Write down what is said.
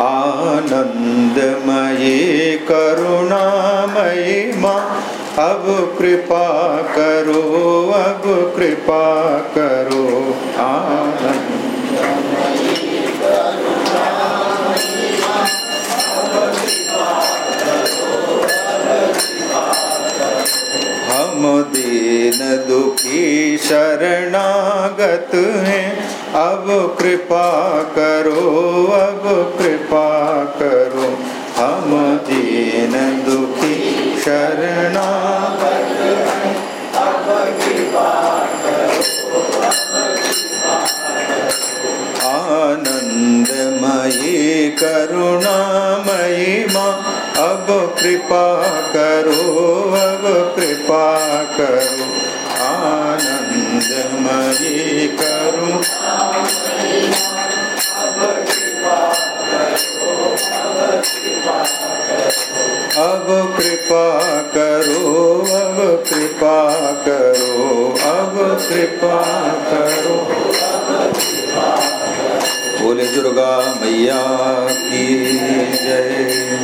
आनंदमयी करुणामयी माँ अब कृपा करो अब कृपा करो आनंद। हम दीन दुखी शरणागत हैं। अब कृपा करो, अब कृपा करो। हम दीन दुखी शरणागत अब कृपा आनंदमयी, करुणामयी माँ अब कृपा करो, अब कृपा करो। आनंदमयी करो। अब कृपा करो, अब कृपा करो, अब कृपा करो। बोले दुर्गा मैया की जय।